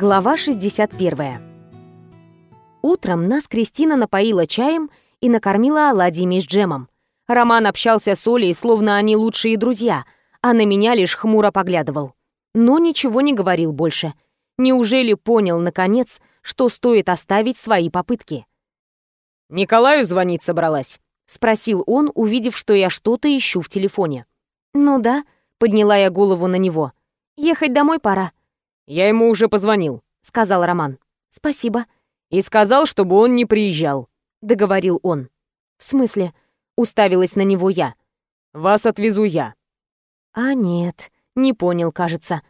Глава 61. Утром нас Кристина напоила чаем и накормила оладьями с джемом. Роман общался с Олей, словно они лучшие друзья, а на меня лишь хмуро поглядывал. Но ничего не говорил больше. Неужели понял, наконец, что стоит оставить свои попытки? «Николаю звонить собралась?» — спросил он, увидев, что я что-то ищу в телефоне. «Ну да», — подняла я голову на него. «Ехать домой пора». «Я ему уже позвонил», — сказал Роман. «Спасибо». «И сказал, чтобы он не приезжал», — договорил он. «В смысле?» — уставилась на него я. «Вас отвезу я». «А нет, не понял, кажется.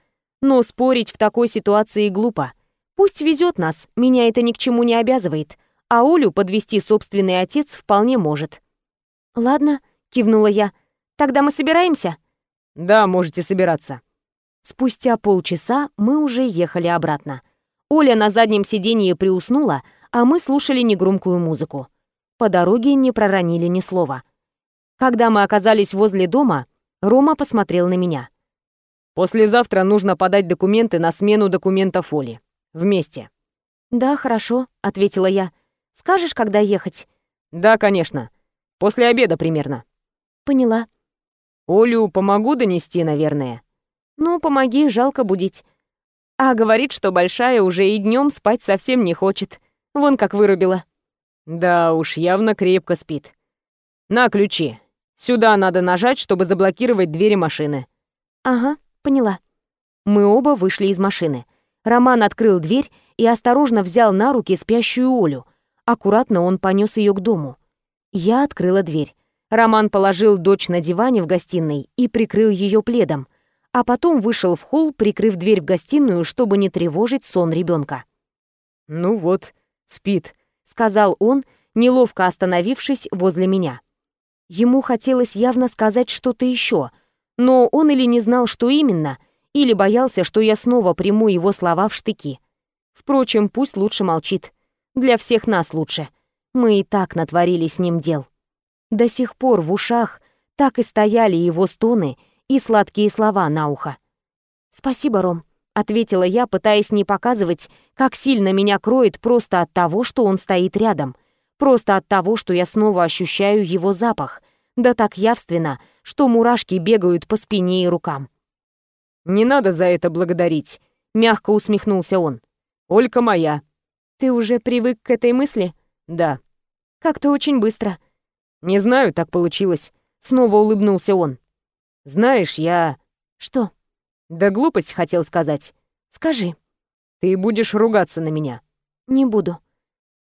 Но спорить в такой ситуации глупо. Пусть везет нас, меня это ни к чему не обязывает, а Олю подвести собственный отец вполне может». «Ладно», — кивнула я. «Тогда мы собираемся?» «Да, можете собираться». Спустя полчаса мы уже ехали обратно. Оля на заднем сиденье приуснула, а мы слушали негромкую музыку. По дороге не проронили ни слова. Когда мы оказались возле дома, Рома посмотрел на меня. «Послезавтра нужно подать документы на смену документов Оли. Вместе». «Да, хорошо», — ответила я. «Скажешь, когда ехать?» «Да, конечно. После обеда примерно». «Поняла». «Олю помогу донести, наверное?» «Ну, помоги, жалко будить». А говорит, что большая уже и днем спать совсем не хочет. Вон как вырубила. Да уж, явно крепко спит. На ключи. Сюда надо нажать, чтобы заблокировать двери машины. Ага, поняла. Мы оба вышли из машины. Роман открыл дверь и осторожно взял на руки спящую Олю. Аккуратно он понес ее к дому. Я открыла дверь. Роман положил дочь на диване в гостиной и прикрыл ее пледом, а потом вышел в холл, прикрыв дверь в гостиную, чтобы не тревожить сон ребенка. «Ну вот, спит», — сказал он, неловко остановившись возле меня. Ему хотелось явно сказать что-то еще, но он или не знал, что именно, или боялся, что я снова приму его слова в штыки. Впрочем, пусть лучше молчит. Для всех нас лучше. Мы и так натворили с ним дел. До сих пор в ушах так и стояли его стоны и сладкие слова на ухо. «Спасибо, Ром», — ответила я, пытаясь не показывать, как сильно меня кроет просто от того, что он стоит рядом, просто от того, что я снова ощущаю его запах, да так явственно, что мурашки бегают по спине и рукам. «Не надо за это благодарить», — мягко усмехнулся он. «Олька моя». «Ты уже привык к этой мысли?» «Да». «Как-то очень быстро». «Не знаю, так получилось», — снова улыбнулся он. Знаешь, я... Что? Да глупость хотел сказать. Скажи. Ты будешь ругаться на меня. Не буду.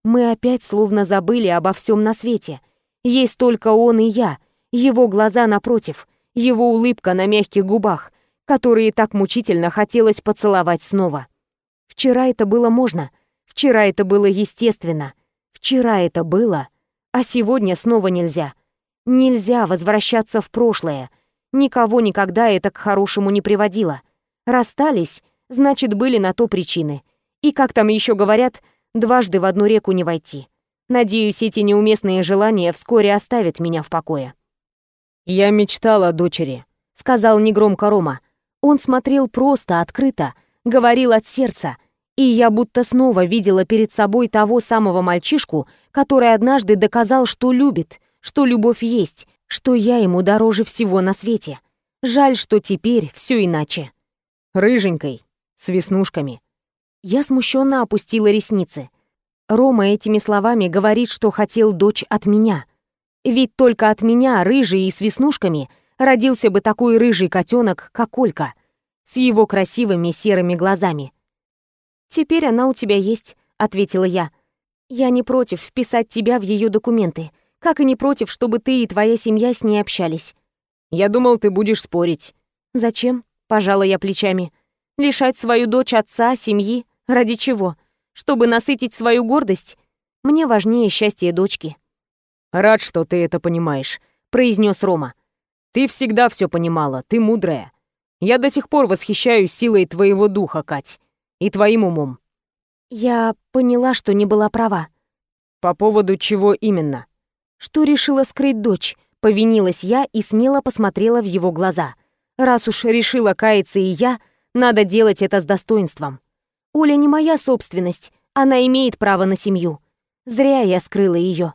Мы опять словно забыли обо всем на свете. Есть только он и я, его глаза напротив, его улыбка на мягких губах, которые так мучительно хотелось поцеловать снова. Вчера это было можно, вчера это было естественно, вчера это было, а сегодня снова нельзя. Нельзя возвращаться в прошлое, Никого никогда это к хорошему не приводило. Расстались, значит, были на то причины. И, как там еще говорят, дважды в одну реку не войти. Надеюсь, эти неуместные желания вскоре оставят меня в покое. «Я мечтал о дочери», — сказал негромко Рома. Он смотрел просто, открыто, говорил от сердца, и я будто снова видела перед собой того самого мальчишку, который однажды доказал, что любит, что любовь есть, что я ему дороже всего на свете. Жаль, что теперь все иначе. Рыженькой, с веснушками. Я смущенно опустила ресницы. Рома этими словами говорит, что хотел дочь от меня. Ведь только от меня, рыжий и с веснушками, родился бы такой рыжий котенок, как Олька, с его красивыми серыми глазами. «Теперь она у тебя есть», — ответила я. «Я не против вписать тебя в ее документы как и не против, чтобы ты и твоя семья с ней общались. Я думал, ты будешь спорить. Зачем? Пожала я плечами. Лишать свою дочь отца, семьи? Ради чего? Чтобы насытить свою гордость? Мне важнее счастье дочки. Рад, что ты это понимаешь, произнес Рома. Ты всегда все понимала, ты мудрая. Я до сих пор восхищаюсь силой твоего духа, Кать, и твоим умом. Я поняла, что не была права. По поводу чего именно? Что решила скрыть дочь? Повинилась я и смело посмотрела в его глаза. Раз уж решила каяться и я, надо делать это с достоинством. Оля не моя собственность, она имеет право на семью. Зря я скрыла ее.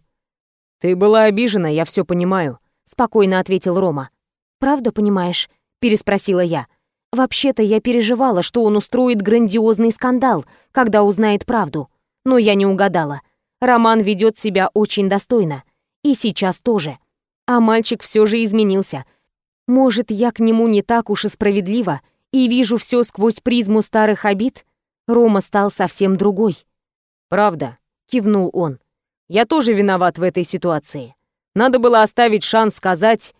«Ты была обижена, я все понимаю», — спокойно ответил Рома. «Правда понимаешь?» — переспросила я. «Вообще-то я переживала, что он устроит грандиозный скандал, когда узнает правду. Но я не угадала. Роман ведет себя очень достойно. И сейчас тоже. А мальчик все же изменился. Может, я к нему не так уж и справедлива и вижу все сквозь призму старых обид? Рома стал совсем другой. «Правда», — кивнул он. «Я тоже виноват в этой ситуации. Надо было оставить шанс сказать,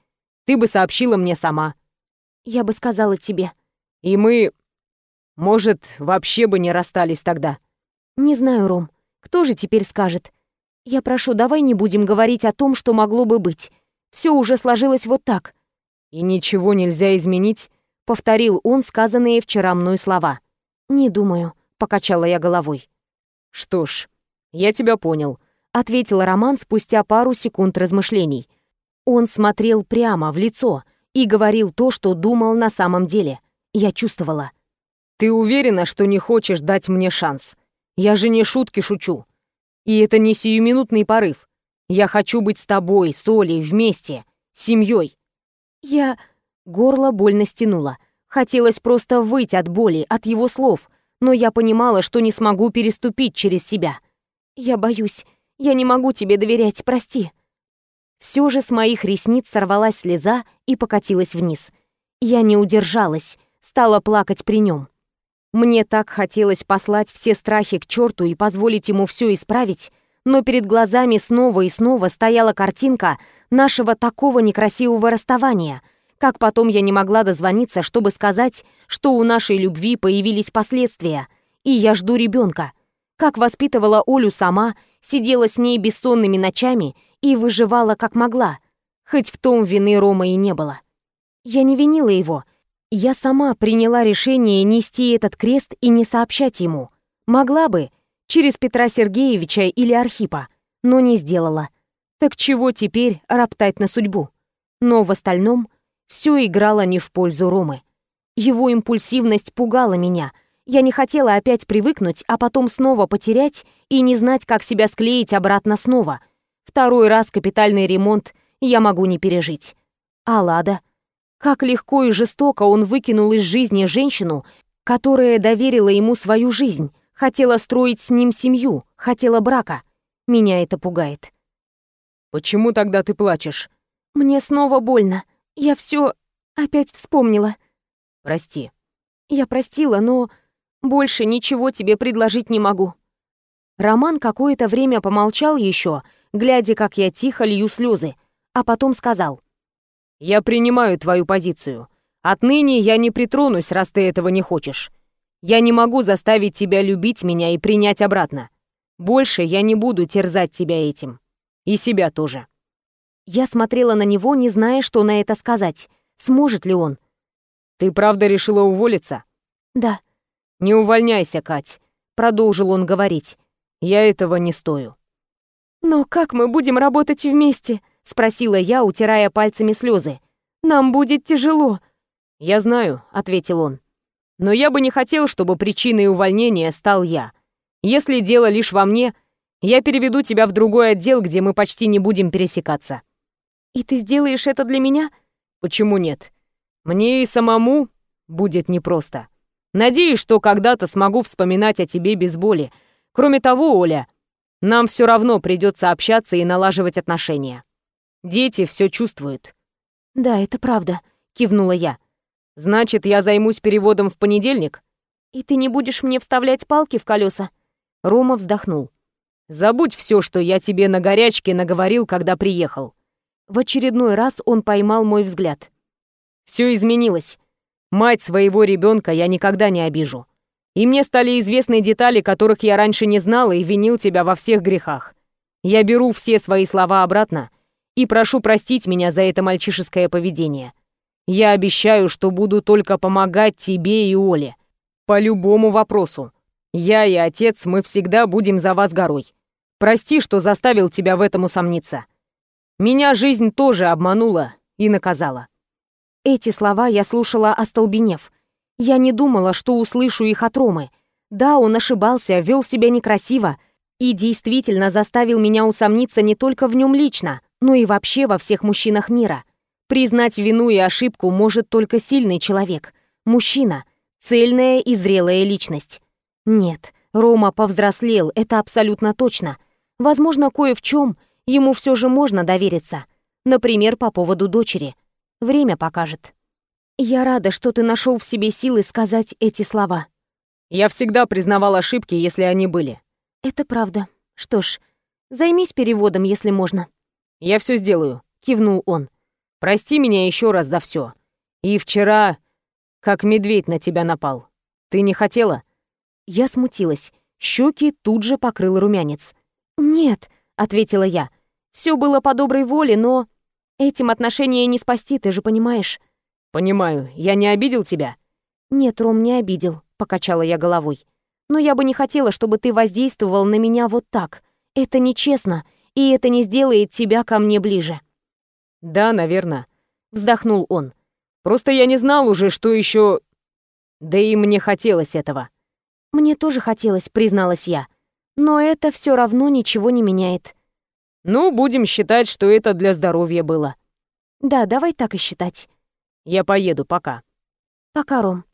ты бы сообщила мне сама». «Я бы сказала тебе». «И мы, может, вообще бы не расстались тогда». «Не знаю, Ром. Кто же теперь скажет? Я прошу, давай не будем говорить о том, что могло бы быть. Все уже сложилось вот так. И ничего нельзя изменить, повторил он сказанные вчера мной слова. Не думаю, покачала я головой. Что ж, я тебя понял, ответил Роман спустя пару секунд размышлений. Он смотрел прямо в лицо и говорил то, что думал на самом деле. Я чувствовала. Ты уверена, что не хочешь дать мне шанс? Я же не шутки шучу. И это не сиюминутный порыв. Я хочу быть с тобой, с Олей, вместе, семьей. Я... Горло больно стянуло. Хотелось просто выйти от боли, от его слов, но я понимала, что не смогу переступить через себя. Я боюсь. Я не могу тебе доверять, прости. Все же с моих ресниц сорвалась слеза и покатилась вниз. Я не удержалась, стала плакать при нем. Мне так хотелось послать все страхи к черту и позволить ему все исправить, но перед глазами снова и снова стояла картинка нашего такого некрасивого расставания, как потом я не могла дозвониться, чтобы сказать, что у нашей любви появились последствия, и я жду ребенка. Как воспитывала Олю сама, сидела с ней бессонными ночами и выживала как могла, хоть в том вины Рома и не было. Я не винила его, я сама приняла решение нести этот крест и не сообщать ему. Могла бы, через Петра Сергеевича или Архипа, но не сделала. Так чего теперь роптать на судьбу? Но в остальном все играло не в пользу Ромы. Его импульсивность пугала меня. Я не хотела опять привыкнуть, а потом снова потерять и не знать, как себя склеить обратно снова. Второй раз капитальный ремонт я могу не пережить. А Лада? Как легко и жестоко он выкинул из жизни женщину, которая доверила ему свою жизнь, хотела строить с ним семью, хотела брака. Меня это пугает. «Почему тогда ты плачешь?» «Мне снова больно. Я все опять вспомнила». «Прости». «Я простила, но больше ничего тебе предложить не могу». Роман какое-то время помолчал еще, глядя, как я тихо лью слезы, а потом сказал — я принимаю твою позицию. Отныне я не притронусь, раз ты этого не хочешь. Я не могу заставить тебя любить меня и принять обратно. Больше я не буду терзать тебя этим. И себя тоже. Я смотрела на него, не зная, что на это сказать. Сможет ли он? Ты правда решила уволиться? Да. Не увольняйся, Кать, продолжил он говорить. Я этого не стою. Но как мы будем работать вместе? — спросила я, утирая пальцами слезы. «Нам будет тяжело». «Я знаю», — ответил он. «Но я бы не хотел, чтобы причиной увольнения стал я. Если дело лишь во мне, я переведу тебя в другой отдел, где мы почти не будем пересекаться». «И ты сделаешь это для меня?» «Почему нет? Мне и самому будет непросто. Надеюсь, что когда-то смогу вспоминать о тебе без боли. Кроме того, Оля, нам все равно придется общаться и налаживать отношения. Дети все чувствуют». «Да, это правда», — кивнула я. «Значит, я займусь переводом в понедельник?» «И ты не будешь мне вставлять палки в колеса?» Рома вздохнул. «Забудь все, что я тебе на горячке наговорил, когда приехал». В очередной раз он поймал мой взгляд. «Все изменилось. Мать своего ребенка я никогда не обижу. И мне стали известны детали, которых я раньше не знала и винил тебя во всех грехах. Я беру все свои слова обратно и прошу простить меня за это мальчишеское поведение. Я обещаю, что буду только помогать тебе и Оле. По любому вопросу. Я и отец, мы всегда будем за вас горой. Прости, что заставил тебя в этом усомниться. Меня жизнь тоже обманула и наказала». Эти слова я слушала остолбенев. Я не думала, что услышу их от Ромы. Да, он ошибался, вел себя некрасиво и действительно заставил меня усомниться не только в нем лично, но и вообще во всех мужчинах мира. Признать вину и ошибку может только сильный человек, мужчина, цельная и зрелая личность. Нет, Рома повзрослел, это абсолютно точно. Возможно, кое в чем ему все же можно довериться. Например, по поводу дочери. Время покажет. Я рада, что ты нашел в себе силы сказать эти слова. Я всегда признавал ошибки, если они были. Это правда. Что ж, займись переводом, если можно. Я все сделаю, кивнул он. Прости меня еще раз за все. И вчера, как медведь на тебя напал. Ты не хотела? Я смутилась. Щеки тут же покрыл румянец. «Нет», — ответила я. «Все было по доброй воле, но этим отношения не спасти, ты же понимаешь». «Понимаю. Я не обидел тебя?» «Нет, Ром, не обидел покачала я головой. Но я бы не хотела, чтобы ты воздействовал на меня вот так. Это нечестно, и это не сделает тебя ко мне ближе. Да, наверное, вздохнул он. Просто я не знал уже, что еще Да и мне хотелось этого. Мне тоже хотелось, призналась я. Но это все равно ничего не меняет. Ну, будем считать, что это для здоровья было. Да, давай так и считать. Я поеду, пока. Пока, Ром.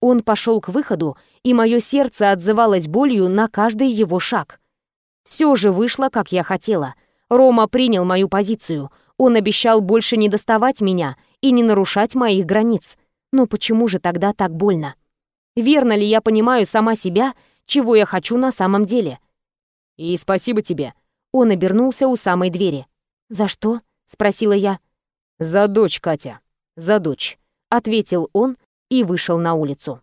Он пошел к выходу, и мое сердце отзывалось болью на каждый его шаг. Все же вышло, как я хотела. Рома принял мою позицию. Он обещал больше не доставать меня и не нарушать моих границ. Но почему же тогда так больно? Верно ли я понимаю сама себя, чего я хочу на самом деле? И спасибо тебе. Он обернулся у самой двери. «За что?» — спросила я. «За дочь, Катя. За дочь», — ответил он, и вышел на улицу.